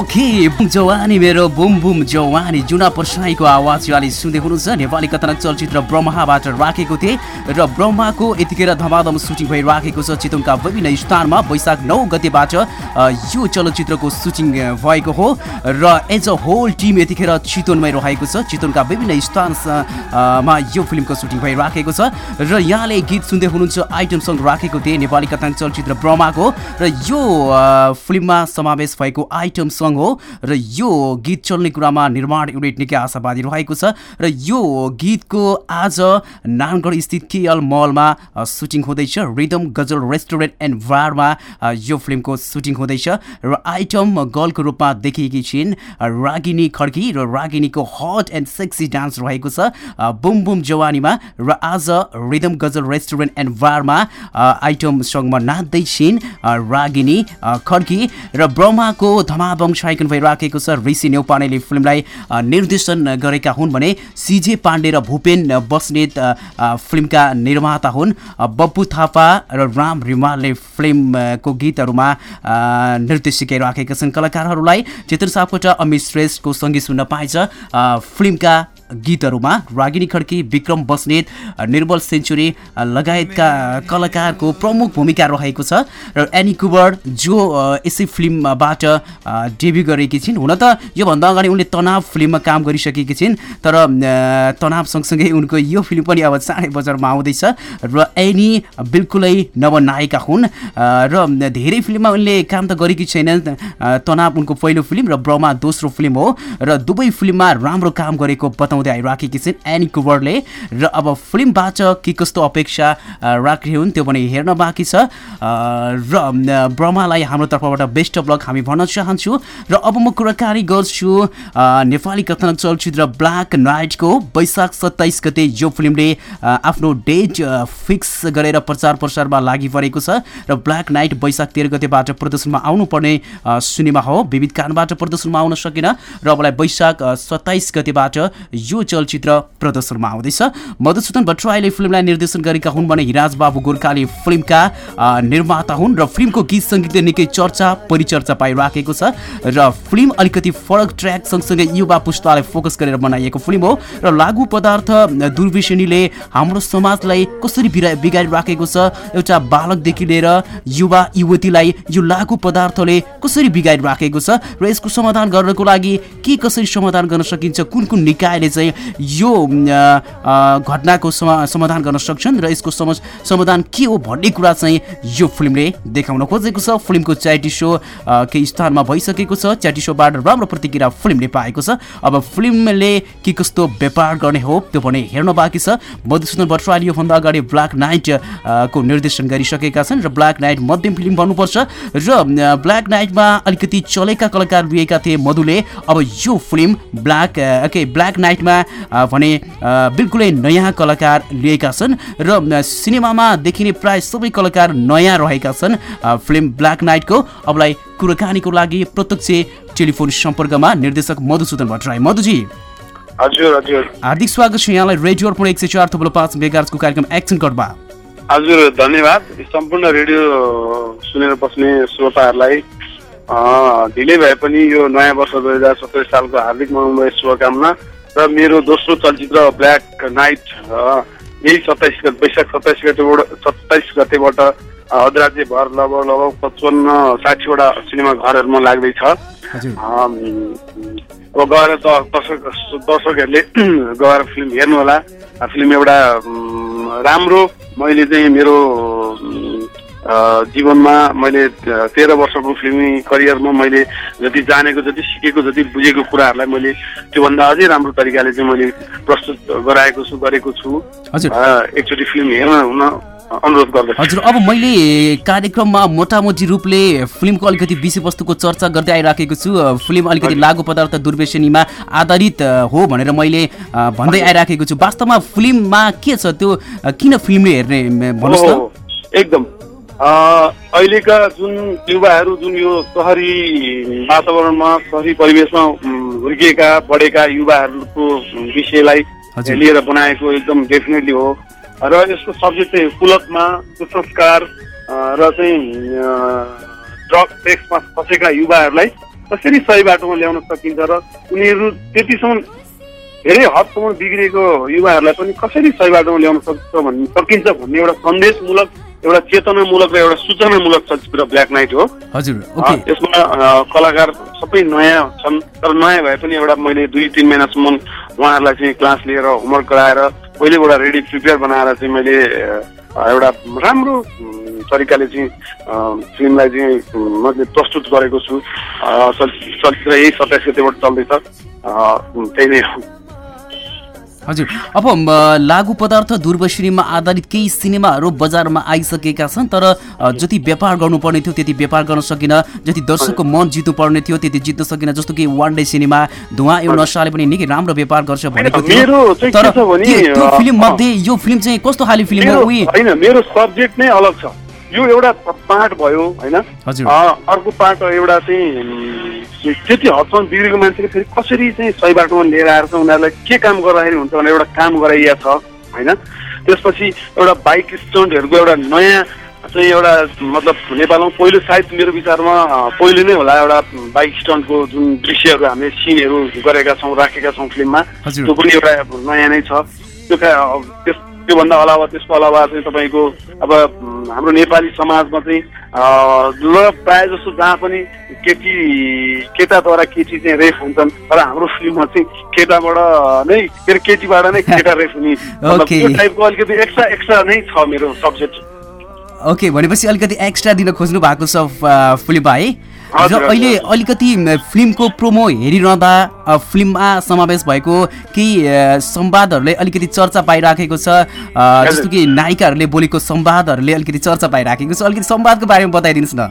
Okay जवानी मेरो boom boom जवानी जुना पर्साईको आवाज अहिले सुन्दै हुनुहुन्छ। नेपाली कथनक चलचित्र ब्रह्माबाट राखेको थिए र ब्रह्माको यतिखेर धमाधम सुटिङ भइराखेको छ चितवनका विभिन्न स्थानमा वैशाख नौ गतेबाट यो चलचित्रको सुटिङ भएको हो र एज अ होल टिम यतिखेर चितवनमै रहेको छ। चितवनका विभिन्न स्थानमा यो फिल्मको सुटिङ भइराखेको छ र यहाँले गीत सुन्दै हुनुहुन्छ। आइटम सङ्ग राखेको थिए नेपाली कथाङ चलचित्र ब्रह्माको र यो फिल्ममा समावेश भएको आइटम सङ्ग हो र यो गीत चल्ने कुरामा निर्माण युनिट निकै आशावादी रहेको छ र यो गीतको आज नानगढ स्थित केएल मलमा सुटिङ हुँदैछ। रिदम गजल रेस्टुरेन्ट एन्ड बारमा यो फिल्मको सुटिङ हुँदैछ र आइटम गर्लको रूपमा देखिएकी छिन्। रागिनी खड्की र रागिनीको हट एन्ड सेक्सी डान्स रहेको छ बुम बुम जवानीमा र आज रिदम गजल रेस्टुरेन्ट एन्ड बारमा आइटम सङ्गमा नाच्दै छिन् रागिनी खड्की र ब्रह्माको धमाबम छायाङ्कन भइराखेको छ। ऋषि नेौपानेले फिल्मलाई निर्देशन गरेका हुन् भने सिजे पाण्डे र भूपेन बस्नेत फिल्मका निर्माता हुन्। बप्पु थापा र राम रिमालले फिल्मको गीतहरूमा नृत्य छन्। कलाकारहरूलाई चेतन सापकोटा अमित श्रेष्ठको सङ्गीत सुन्न पाइन्छ। फिल्मका गीतहरूमा रागिनी खड्की विक्रम बस्नेत निर्मल सेन्चुरी लगायतका कलाकारको प्रमुख भूमिका रहेको छ र एनी कुबर जो यसै फिल्मबाट डेब्यु गरेकी छिन्। हुन त योभन्दा अगाडि उनले तनाव फिल्ममा काम गरिसकेकी छिन् तर तनाव सँगसँगै उनको यो फिल्म पनि अब चाँडै बजारमा आउँदैछ र एनी बिल्कुलै नवनायिका हुन्। र धेरै फिल्ममा उनले काम त गरेकी छैनन् तनाव उनको पहिलो फिल्म र ब्रमा दोस्रो फिल्म हो। र दुवै फिल्ममा राम्रो काम गरेको बताउँ बनाउँदै आइराखेकी छिन्? एनी कुवरले। र अब फिल्मबाट के कस्तो अपेक्षा राख्ने हुन् त्यो पनि हेर्न बाँकी छ। र ब्रह्मालाई हाम्रो तर्फबाट बेस्ट अफ लक हामी भन्न चाहन्छु। र अब म कुराकानी गर्छु नेपाली कथन चलचित्र ब्ल्याक नाइटको वैशाख सत्ताइस गते यो फिल्मले आफ्नो डेट फिक्स गरेर प्रचार प्रसारमा लागि परेको छ। र ब्ल्याक नाइट वैशाख तेह्र गतेबाट प्रदर्शनमा आउनुपर्ने सिनेमा हो। विविध कारणबाट प्रदर्शनमा आउन सकेन। र अबलाई वैशाख सत्ताइस गतेबाट यो चलचित्र प्रदर्शनमा आउँदैछ। मधुसूदन भट्टराईले फिल्मलाई निर्देशन गरेका हुन् भने हिराज बाबु गोर्खाले फिल्मका निर्माता हुन् र फिल्मको गीत सङ्गीतले निकै चर्चा परिचर्चा पाइराखेको छ र फिल्म अलिकति फरक ट्र्याक सँगसँगै युवा पुस्तालाई फोकस गरेर बनाइएको फिल्म हो र लागु पदार्थ दुर्विषणीले हाम्रो समाजलाई कसरी बिगारिराखेको छ एउटा बालकदेखि लिएर युवा युवतीलाई यो लागु पदार्थले कसरी बिगारिराखेको छ र यसको समाधान गर्नको लागि के कसरी समाधान गर्न सकिन्छ कुन कुन निकायले चाहिँ यो घटनाको समाधान गर्न सक्छन् र यसको समाधान के हो भन्ने कुरा चाहिँ यो फिल्मले देखाउन खोजेको छ। फिल्मको च्यारिटी सो केही स्थानमा भइसकेको छ। च्यारिटी सोबाट राम्रो प्रतिक्रिया फिल्मले पाएको छ। अब फिल्मले के कस्तो व्यापार गर्ने हो त्यो भने हेर्न बाँकी छ। मधुसूदन भट्टराले योभन्दा अगाडि ब्ल्याक नाइट को निर्देशन गरिसकेका छन् र ब्ल्याक नाइट मध्यम फिल्म भन्नुपर्छ। र ब्ल्याक नाइटमा अलिकति चलेका कलाकार लिएका थिए मधुले। अब यो फिल्म ब्ल्याक के ब्ल्याक नाइट नाइटमा भने बिल्कुलै नयाँ कलाकार लिएका छन् र सिनेमामा देखिने प्राय सबै कलाकार नयाँ रहेका छन्। फिल्म ब्ल्याक नाइटको अबलाई कुराकानीको लागि प्रत्यक्ष टेलिफोन सम्पर्कमा निर्देशक मधुसूदन भट्टराई। मधुजी। हजुर हजुर। हार्दिक स्वागत छ यहाँलाई। रेडियो अर्पण एक सय चार थप्लो पाँच मेगाजको कार्यक्रम एक्सन कटमा। हजुर धन्यवाद। सम्पूर्ण रेडियो सुनेर बस्ने श्रोताहरूलाई ढिलै भए पनि यो नयाँ वर्ष दुई हजार सत्तरी सालको हार्दिक मनोमय शुभकामना। र मेरो दोस्रो चलचित्र ब्ल्याक नाइट यही सत्ताइस गते वैशाख सत्ताइस गतेबाट सत्ताइस गतेबाट अधिराज्य भर लगभग लगभग पचपन्न साठीवटा सिनेमा घरहरूमा लाग्दैछ। अब गएर दर्शक दर्शकहरूले गएर फिल्म हेर्नुहोला। फिल्म एउटा राम्रो। मैले चाहिँ मेरो जीवनमा मैले तेह्र वर्षको फिल्मी करियरमा मैले जति जानेको जति सिकेको जति बुझेको कुराहरूलाई मैले त्योभन्दा अझै राम्रो तरिकाले चाहिँ मैले प्रस्तुत गराएको छु गरेको छु। एकचोटि फिल्म हेर्न हुन अनुरोध गर्दछु। हजुर अब मैले कार्यक्रममा मोटामोटी रूपले फिल्मको अलिकति विषयवस्तुको चर्चा गर्दै आइराखेको छु। फिल्म अलिकति लागु पदार्थ दुर्व्यसनीमा आधारित हो भनेर मैले भन्दै आइराखेको छु। वास्तवमा फिल्ममा के छ त्यो किन फिल्मले हेर्ने भन्नुहोस् एकदम। अहिलेका जुन युवाहरू जुन यो सहरी वातावरणमा सहरी परिवेशमा हुर्किएका बढेका युवाहरूको विषयलाई लिएर बनाएको एकदम डेफिनेटली हो। र यसको सब्जेक्ट चाहिँ कुलतमा कुसंस्कार र चाहिँ ड्रग सेक्समा फँसेका युवाहरूलाई कसरी सही बाटोमा ल्याउन सकिन्छ र उनीहरू त्यतिसम्म धेरै हदसम्म बिग्रिएको युवाहरूलाई पनि कसरी सही बाटोमा ल्याउन सक्छ भन्ने सकिन्छ भन्ने एउटा सन्देशमूलक एउटा चेतनामूलक र एउटा सूचनामूलक चलचित्र ब्ल्याक नाइट हो। हजुर यसमा कलाकार सबै नयाँ छन् तर नयाँ भए पनि एउटा मैले दुई तिन महिनासम्म उहाँहरूलाई चाहिँ क्लास लिएर होमवर्क गराएर पहिलेबाट रेडी प्रिपेयर बनाएर चाहिँ मैले एउटा राम्रो तरिकाले चाहिँ फिल्मलाई चाहिँ मैले प्रस्तुत गरेको छु। चलचित्र यही सत्ताइस गतेबाट चल्दैछ। त्यही नै हो। हजुर। अब लागु पदार्थ सिनेमा आधारित केही सिनेमाहरू बजारमा आइसकेका छन् तर जति व्यापार गर्नुपर्ने थियो त्यति व्यापार गर्न सकिन जति दर्शकको मन जित्नु पर्ने थियो त्यति जित्न सकिन जस्तो कि वान डे सिनेमा धुवा यो नसाले पनि निकै राम्रो व्यापार गर्छ भनेको थियो। तर त्यो फिल्म मध्ये यो फिल्म चाहिँ कस्तो खाले फिल्म हो मेरो सब्जेक्ट नै अलग छ। यो एउटा पार्ट भयो होइन? अर्को पार्ट एउटा चाहिँ त्यति हदसम्म बिग्रेको मान्छेले फेरि कसरी चाहिँ सही बाटोमा लिएर आएर चाहिँ उनीहरूलाई के काम गर्दाखेरि हुन्छ भनेर एउटा काम गराइया छ होइन? त्यसपछि एउटा बाइक स्टन्टहरूको एउटा नयाँ चाहिँ एउटा मतलब नेपालमा पहिलो सायद मेरो विचारमा पहिलो नै होला एउटा बाइक स्टन्टको जुन दृश्यहरू हामीले सिनहरू गरेका छौँ राखेका छौँ फिल्ममा। त्यो पनि एउटा नयाँ नै छ। त्यो त्यस त्योभन्दा अलावा त्यसको अलावा चाहिँ तपाईँको अब हाम्रो नेपाली समाजमा चाहिँ ल प्रायः जस्तो जहाँ पनि केटी केटाद्वारा केटी चाहिँ रेप हुन्छन् तर हाम्रो फिल्ममा चाहिँ केटाबाट नै के अरे केटीबाट नै केटा रेप हुने. त्यो टाइपको अलिकति एक्स्ट्रा एक्स्ट्रा नै छ मेरो सब्जेक्ट ओके भनेपछि अलिकति एक्स्ट्रा दिन खोज्नु भएको छ फिल्ममा है र अहिले। अलिकति फिल्मको प्रोमो हेरिरहँदा फिल्ममा समावेश भएको केही संवादहरूले अलिकति चर्चा पाइराखेको छ। जस्तो कि नायिकाहरूले बोलेको संवादहरूले अलिकति चर्चा पाइराखेको छ। अलिकति संवादको बारेमा बताइदिनुहोस् न।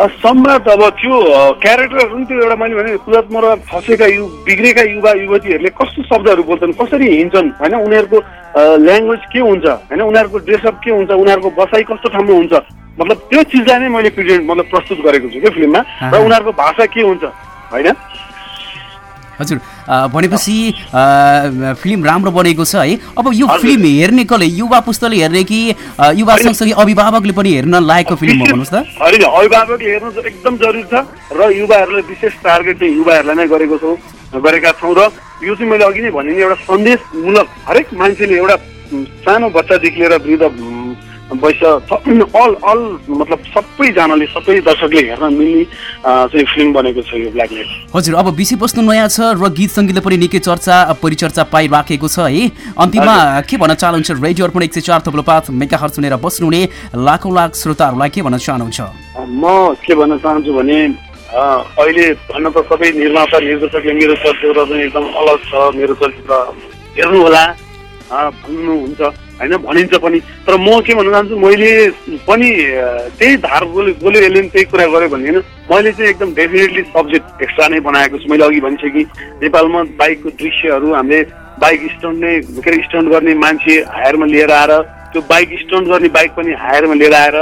सम्राट अब त्यो क्यारेक्टर पनि त्यो एउटा मैले भने कुदात्ममा फँसेका यु बिग्रेका युवा युवतीहरूले कस्तो शब्दहरू बोल्छन् कसरी हिँड्छन् होइन? उनीहरूको ल्याङ्ग्वेज के हुन्छ? होइन उनीहरूको ड्रेसअप के हुन्छ? उनीहरूको बसाइ कस्तो ठाउँमा हुन्छ? मतलब त्यो चिजलाई नै मैले प्रेजेन्ट मतलब प्रस्तुत गरेको छु क्या फिल्ममा। र। उनीहरूको भाषा के हुन्छ? होइन? हजुर भनेपछि फिल्म राम्रो बनेको छ है? अब यो। फिल्म हेर्ने कसले युवा पुस्ताले हेर्ने कि युवा। सँगसँगै अभिभावकले पनि हेर्न लायकको फिल्म हो भन्नुहोस् त। होइन अभिभावकले हेर्नु चाहिँ एकदम जरुरी छ। र युवाहरूलाई विशेष टार्गेट चाहिँ युवाहरूलाई नै गरेको छौँ गरेका छौँ र यो चाहिँ मैले अघि नै भने नि एउटा सन्देशमूलक हरेक मान्छेले एउटा सानो बच्चादेखि लिएर वृद्ध वैश्य अल अल मतलब सबैजनाले सबै दर्शकले हेर्न मिल्ने चाहिँ फिल्म बनेको छ यो ब्ल्याक हजुर अब विषयवस्तु नयाँ छ र गीत सङ्गीतले पनि निकै चर्चा परिचर्चा पाइराखेको छ है? अन्तिममा के भन्न चाहनुहुन्छ? रेडियो अर्पण एक सय चार थप्लो पाँच मेगा हर सुनेर बस्नुहुने लाखौँ लाख श्रोताहरूलाई के भन्न चाहनुहुन्छ? म के भन्न चाहन्छु भने अहिले भन्न त सबै निर्माता निर्देशकले मेरो चलचित्र चाहिँ एकदम अलग छ मेरो चलचित्र हेर्नुहोला। भन्नुहुन्छ होइन भनिन्छ पनि। तर म के भन्न चाहन्छु मैले पनि त्यही धार बोल्यो बोल्यो यसले पनि त्यही कुरा गरेँ भन्ने होइन मैले चाहिँ एकदम डेफिनेटली सब्जेक्ट एक्स्ट्रा नै बनाएको छु। मैले अघि भनिसकेँ नेपालमा बाइकको दृश्यहरू हामीले बाइक स्टन्ट नै के अरे स्टन्ट गर्ने मान्छे हायरमा लिएर आएर त्यो बाइक स्टन्ट गर्ने बाइक पनि हायरमा लिएर आएर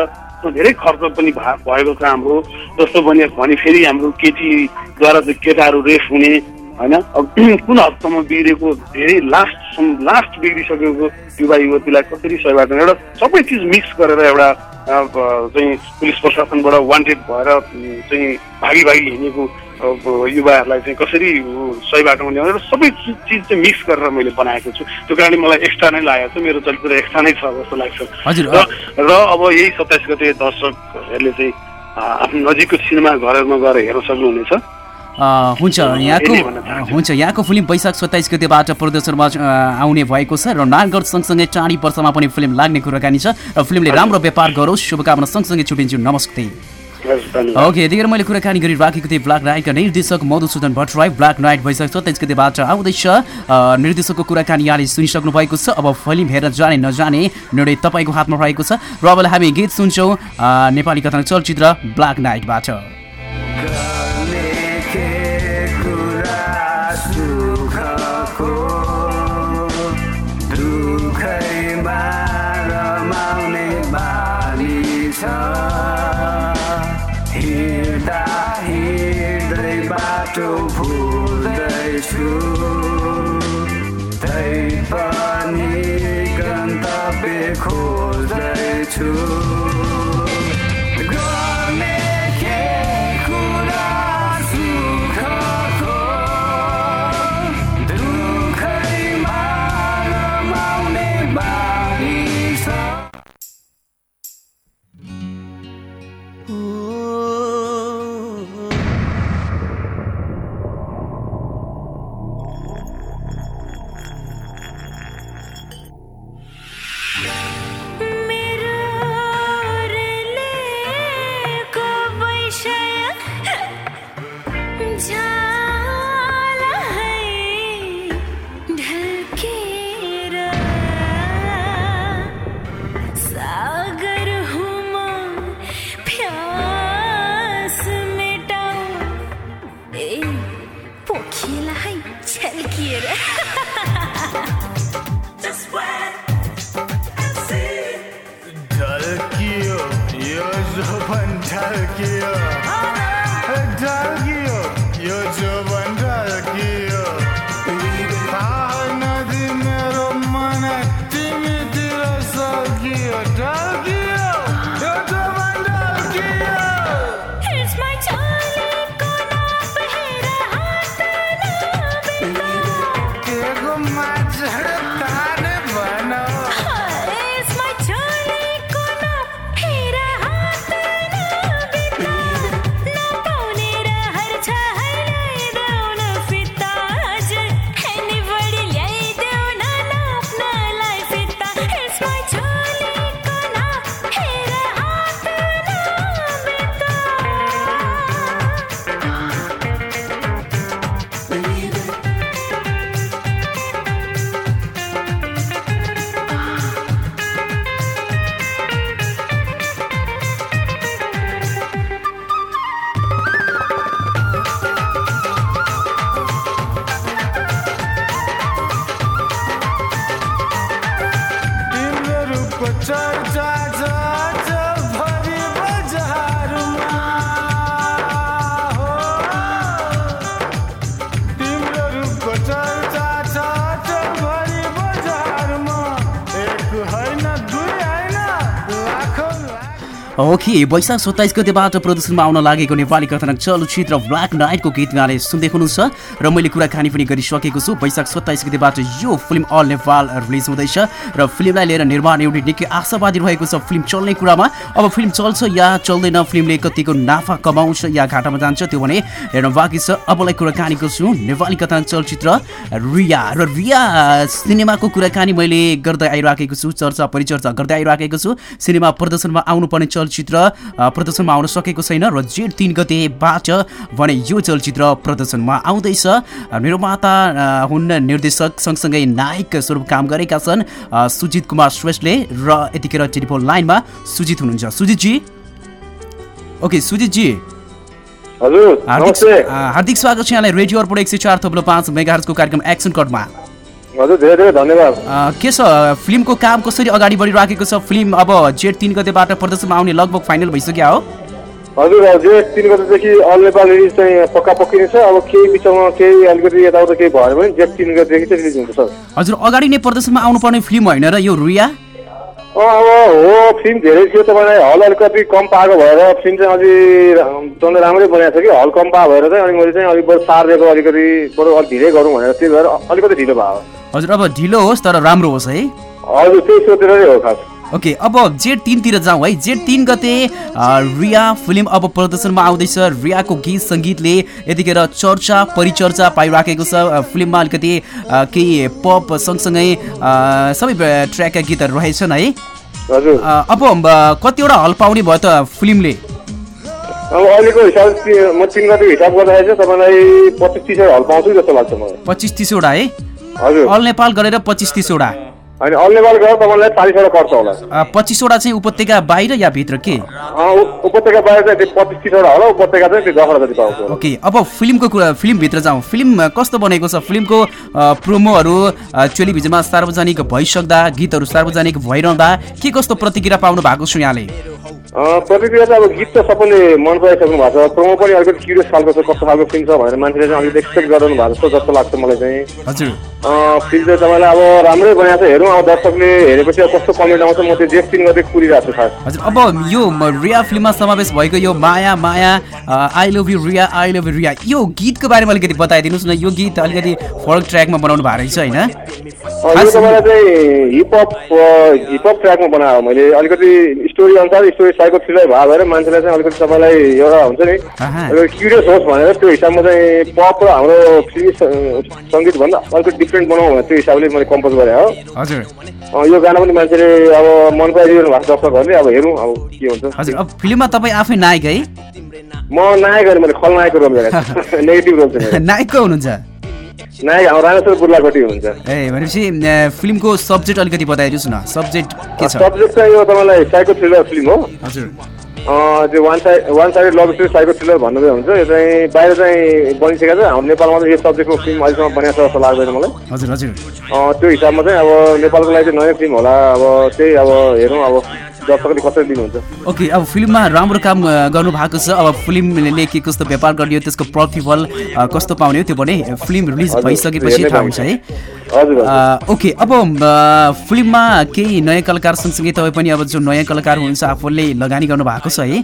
धेरै खर्च पनि भएको छ हाम्रो। जस्तो भने भने फेरि हाम्रो केटीद्वारा चाहिँ केटाहरू रेस हुने होइन? अब कुन हदसम्म बिग्रेको धेरै लास्ट लास्ट बिग्रिसकेको युवा युवतीलाई कसरी सही बाटो एउटा सबै चिज मिक्स गरेर एउटा चाहिँ पुलिस प्रशासनबाट वान्टेड भएर चाहिँ भागी भागी हिँडेको अब, युवाहरूलाई चाहिँ कसरी सही बाटोमा ल्याउने र सबै चिज चिज चाहिँ मिक्स गरेर मैले बनाएको छु। त्यो कारणले मलाई एक्स्ट्रा नै लागेको छ। मेरो चलचित्र एक्स्ट्रा नै छ जस्तो लाग्छ। र र अब यही सत्ताइस गते दर्शकहरूले चाहिँ आफ्नो नजिकको सिनेमा घरहरूमा गएर हेर्न सक्नुहुनेछ। हुन्छ यहाँको। हुन्छ यहाँको फिल्म वैशाख सत्ताइस गतेबाट प्रदर्शनमा आउने भएको छ र नानगढ सँगसँगै चाँडी वर्षमा पनि फिल्म लाग्ने कुराकानी छ। र फिल्मले राम्रो व्यापार गरोस्। शुभकामना सँगसँगै छुटिन्छु नमस्ते। ओके यतिखेर मैले कुराकानी गरिराखेको थिएँ ब्ल्याक नाइटका निर्देशक मधुसूदन भट्टराई। ब्ल्याक नाइट वैशाख सत्ताइस गतेबाट आउँदैछ निर्देशकको कुराकानी यहाँले सुनिसक्नु भएको छ। अब फिल्म हेरेर जाने नजाने निर्णय तपाईँको हातमा रहेको छ। र अब हामी गीत सुन्छौँ नेपाली कथन चलचित्र ब्ल्याक नाइटबाट। भुल्दैछु तै पनि गन्तव्य खोज्दैछु ओके वैशाख सत्ताइस गतेबाट प्रदर्शनमा आउन लागेको नेपाली कथानक चलचित्र ब्ल्याक नाइटको गीत गाने सुन्दै हुनुहुन्छ। र मैले कुराकानी पनि गरिसकेको छु। वैशाख सत्ताइस गतेबाट यो फिल्म अल नेपाल रिलिज हुँदैछ। र फिल्मलाई लिएर निर्माण युनिट निकै आशावादी रहेको छ फिल्म चल्ने कुरामा। अब फिल्म चल्छ या चल्दैन फिल्मले कतिको नाफा कमाउँछ या घाटामा जान्छ त्यो भने हेर्न बाँकी छ। अबलाई कुराकानी गर्छु नेपाली कथानक चलचित्र रिया। र रिया सिनेमाको कुराकानी मैले गर्दै आइराखेको छु चर्चा परिचर्चा गर्दै आइराखेको छु। सिनेमा प्रदर्शनमा आउनुपर्ने चलचित्र प्रदर्शनमा आउन सकेको छैन र जेठ तिन गतेबाट भने यो चलचित्र प्रदर्शनमा आउँदैछ। निर्माता हुन् निर्देशक सँगसँगै नायक स्वरूप काम गरेका छन् सुजित कुमार श्रेष्ठले र यतिखेर टेलिफोन लाइनमा सुजित हुनुहुन्छ। सुजितजी? ओके सुजितजी। हार्दिक स्वागत छ यहाँलाई। रेडियो अर्पण एक सय चार थप्लो पाँच मेगाहरको कार्यक्रम एक्सन कटमा। के छ? फिल्मको काम कसरी अगाडि बढिराखेको छ? फिल्म अब जेठ तिन गतेबाट प्रदर्शनमा आउने लगभग फाइनल भइसक्यो हो। हजुर जे तिन गतेदेखि अल नेपाल रिलिज चाहिँ पक्का पक्की नै छ। अब केही बिचमा केही अलिकति यताउता केही भयो भने जेठ तिन गतेदेखि चाहिँ रिलिज हुन्छ सर। हजुर अगाडि नै प्रदर्शनमा आउनुपर्ने फिल्म होइन र यो रुया? अब हो फिल्म धेरै थियो तपाईँलाई। हल अलिकति कम पाएको भएर फिल्म चाहिँ अलि चल्न राम्रै बनाएको छ कि? हल कम पाएको भएर चाहिँ अनि मैले चाहिँ अलिक बरु सार दिएको अलिकति बरु अलिक ढिलै गरौँ भनेर त्यही भएर अलिकति ढिलो भयो। हजुर अब ढिलो होस् तर राम्रो होस् है। हजुर त्यही सोचेर नै हो खास। ओके अब जेठ तिनतिर जाउँ है। जेठ तिन गते रिया फिल्म अब प्रदर्शनमा आउँदैछ। रियाको गीत सङ्गीतले यतिखेर चर्चा परिचर्चा पाइराखेको छ। फिल्ममा अलिकति केही पप सँगसँगै सबै ट्र्याकका गीतहरू रहेछन् है। अब कतिवटा हल पाउने भयो त फिल्मले? अब अहिलेको हिसाब ति- म तिन गतिको हिसाब गर्दाखेरि चाहिँ तपाईँलाई पच्चिस तिसवटा हल पाउँछु जस्तो लाग्छ मलाई। पच्चिस तिसवटा है? अल नेपाल गरेर पच्चिस तिसवटा। पच्चिसवटा चाहिँ उपत्यका बाहिर या भित्र के? ओके अब फिल्मको कुरा फिल्मभित्र जाउँ। फिल्म कस्तो बनेको छ? फिल्मको प्रोमोहरू टेलिभिजनमा सार्वजनिक भइसक्दा गीतहरू सार्वजनिक भइरहँदा के कस्तो प्रतिक्रिया पाउनु भएको छ यहाँले? प्रतिक्रिया चाहिँ अब गीत त सबैले मन पराइसक्नु भएको छ। प्रोमो पनि अलिकति क्युरियस खालको छ कस्तो खालको फिल्म छ भनेर मान्छेले चाहिँ अलिकति एक्सपेक्ट गरिरहनु भएको जस्तो जस्तो लाग्छ मलाई चाहिँ। हजुर। फिल्म चाहिँ तपाईँलाई अब राम्रै बनाएको छ हेरौँ अब दर्शकले हेरेपछि अब कस्तो कमेन्ट आउँछ म त्यो तिन गते कुरिरहेको छु खास। हजुर अब यो रिया फिल्ममा समावेश भएको यो माया माया I love you Riya I love you Riya यो गीतको बारेमा अलिकति बताइदिनुहोस् न यो गीत अलिकति फरक ट्र्याकमा बनाउनु भएको रहेछ होइन? यो तपाईँलाई चाहिँ हिपहप हिपहप ट्र्याकमा बनाएको मैले अलिकति स्टोरी अनुसार स्टोरी साइको थ्रिलर भए भएर मान्छेलाई चाहिँ अलिकति तपाईँलाई एउटा हुन्छ नि। एउटा क्युरियस होस् भनेर त्यो हिसाबमा चाहिँ पप र हाम्रो फिल्मी सङ्गीतभन्दा अलिकति डिफ्रेन्ट बनाउँ भनेर त्यो हिसाबले मैले कम्पोज गरेँ हो। हजुर। यो गाना पनि मान्छेले अब मन पराइदिनु भएको दर्शकहरूले अब हेरौँ अब के हुन्छ। हजुर अब फिल्ममा तपाईँ आफै नायक है? म नायक होइन मैले खलनायकको रोल गरेको छु। नेगेटिभ रोल चाहिँ मेरो। नायक को हुनुहुन्छ? ए भनेपछि फिल्मको सब्जेक्ट अलिकति बताइदिनुहोस् न। सब्जेक्ट के छ? सब्जेक्ट चाहिँ यो तपाईँलाई साइको थ्रिलर फिल्म हो। हजुर। त्यो one side one side love story psycho thriller भन्नुभयो हुन्छ। यो चाहिँ बाहिर चाहिँ बनिसकेको छ। हाम्रो नेपालमा चाहिँ यो सब्जेक्टको फिल्म अहिलेसम्म बनिएको छ जस्तो लाग्दैन मलाई। हजुर हजुर। त्यो हिसाबमा चाहिँ अब नेपालको लागि चाहिँ नयाँ फिल्म होला। अब त्यही अब हेरौँ अब। दर्शकले कसरी दिनुहुन्छ? ओके अब फिल्ममा राम्रो काम गर्नु भएको छ। अब फिल्मले के कस्तो व्यापार गरियो त्यसको प्रतिफल कस्तो पाउने हो त्यो भने फिल्म रिलिज भइसकेपछि थाहा हुन्छ है। ओके अब फिल्ममा केही नयाँ कलाकार सँगसँगै तपाईँ पनि अब जो नयाँ कलाकार हुनुहुन्छ आफूले लगानी गर्नु भएको छ है।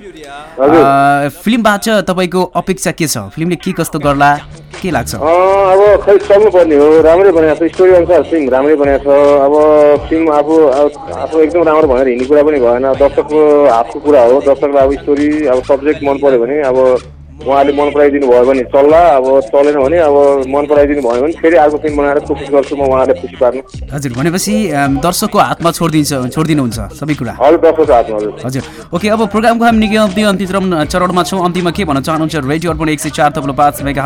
फिल्मबाट तपाईँको अपेक्षा के छ? फिल्मले के कस्तो गर्ला? के लाग्छ? अब खै चल्नुपर्ने हो? राम्रै बनाएको छ स्टोरी अनुसार फिल्म राम्रै बनाएको छ। अब फिल्म अब आफू एकदम राम्रो भनेर हिँड्ने कुरा पनि भएन। दर्शकको हातको कुरा हो। दर्शकलाई अब स्टोरी अब सब्जेक्ट मन पऱ्यो भने अब उहाँले मन पराइदिनु भयो भने चल्ला अब चलेन भने अब मन पराइदिनु भयो भने फेरि अर्को फिल्म बनाएर कोसिस गर्छु म उहाँलाई खुसी पार्नु। हजुर भनेपछि दर्शकको हातमा छोडिदिन्छ छोडिदिनुहुन्छ सबै कुरा? हजुर दर्शकको हातमा हजुर। हजुर। ओके अब प्रोग्रामको हामी निकै अन्तिम अन्तिम चरण- चरणमा छौँ। अन्तिममा के भन्न चाहनुहुन्छ? रेडियो अर्पण एक सय चार तब्लो पाँच मेगा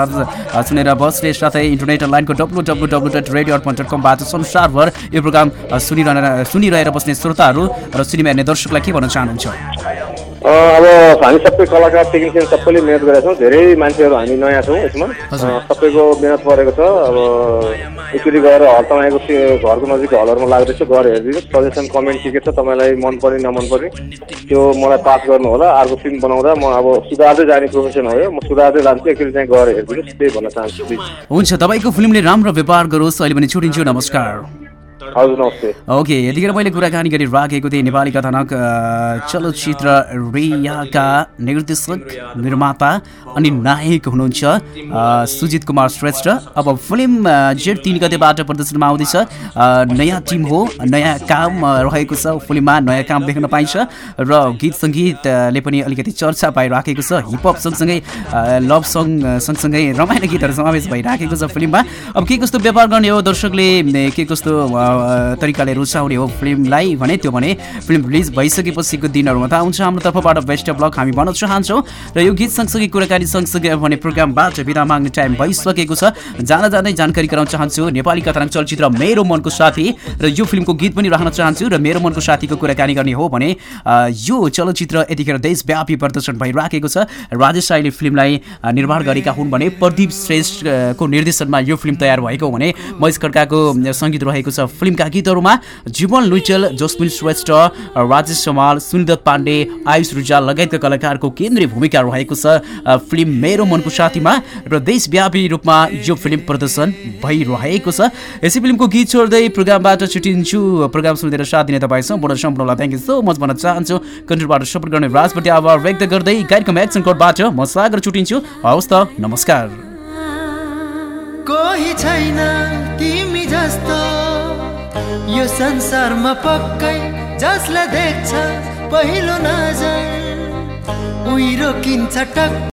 अ, सुनेर बसले साथै इन्टरनेट लाइनको W W W dot radio Arpan dot कमबाट संसारभर यो प्रोग्राम अ, सुनिरहन सुनिरहेर बस्ने श्रोताहरू र सिनेमा हेर्ने दर्शकलाई के भन्न चाहनुहुन्छ? अब हामी सबै कलाकार टेक्निसियन सबैले मिहिनेत गरेका छौँ। धेरै मान्छेहरू हामी नयाँ छौँ यसमा। सबैको मिहिनेत परेको छ। अब एकचोटि गएर हल तपाईँको त्यो घरको नजिक हलहरूमा लाग्दैछ। गएर हेरिदिनुहोस् सजेसन कमेन्ट के के छ तपाईँलाई मन पर्ने नमन पर्ने त्यो मलाई पास गर्नु होला अर्को फिल्म बनाउँदा म अब सुधार्दै जाने प्रोफेसन हो यो। म सुधार्दै जान्छु। एकचोटि चाहिँ गएर हेरिदिनुहोस्। त्यही भन्न चाहन्छु। हुन्छ। तपाईँको फिल्मले राम्रो व्यवहार गरोस्। अहिले पनि छुट्टिन्छु। नमस्कार। ओके यतिखेर मैले कुराकानी गरिराखेको थिएँ। नेपाली कथानक चलचित्र रियाका निर्देशक निर्माता अनि नायक हुनुहुन्छ सुजित कुमार श्रेष्ठ। अब फिल्म जेठ तिन गतेबाट प्रदर्शनमा आउँदैछ। नयाँ टिम हो नयाँ काम रहेको छ। फिल्ममा नयाँ काम देख्न पाइन्छ र गीत सङ्गीतले पनि अलिकति चर्चा पाइराखेको छ। हिपहप सँगसँगै लभ सङ सँगसँगै रमाइलो गीतहरू समावेश भइराखेको छ फिल्ममा। अब के कस्तो व्यापार गर्ने हो दर्शकले? के कस्तो तरिकाले रुचाउने हो फिल्मलाई भने त्यो भने फिल्म रिलिज भइसकेपछिको दिनहरूमा थाहा हुन्छ हाम्रो तर्फबाट बेस्ट ब्लग हामी भन्न चाहन्छौँ। र यो गीत सँगसँगै कुराकानी सँगसँगै भने प्रोग्रामबाट बिदा माग्ने टाइम भइसकेको छ। जान जाँदै जानकारी गराउन चाहन्छु नेपाली कथानक चलचित्र मेरो मनको साथी। र यो फिल्मको गीत पनि राख्न चाहन्छु र मेरो मनको साथीको कुराकानी गर्ने हो भने यो चलचित्र यतिखेर देशव्यापी प्रदर्शन भइराखेको छ। राजेश राईले फिल्मलाई निर्माण गरेका हुन् भने प्रदीप श्रेष्ठको निर्देशनमा यो फिल्म तयार भएको भने महेश खड्काको सङ्गीत रहेको छ फिल्मका गीतहरूमा जीवन लुइटेल जसमिन श्रेष्ठ राजेश समाल सुनिदत्त पाण्डे आयुष रुजाल लगायतका कलाकारको केन्द्रीय भूमिका रहेको छ। फिल्म मेरो मनको साथीमा र देशव्यापी रूपमा यो फिल्म प्रदर्शन भइरहेको छ। यसै फिल्मको गीत छोड्दै प्रोग्रामबाट छुट्टिन्छु प्रोग्राम सुनिदिएर साथ दिने तपाईँ सम्पूर्ण सम्पूर्णलाई थ्याङ्क यू सो मच भन्न चाहन्छु। कन्ट्रीबाट सपोर्ट गर्ने राजप्रति आभार व्यक्त गर्दै कार्यक्रम एक्सन कोडबाट म सागर छुट्टिन्छु हवस् त नमस्कार। कोही छैन तिमी जस्तो। यो संसारमा पक्कै जसलाई देख्छ पहिलो नजर उही रोकिन्छ टक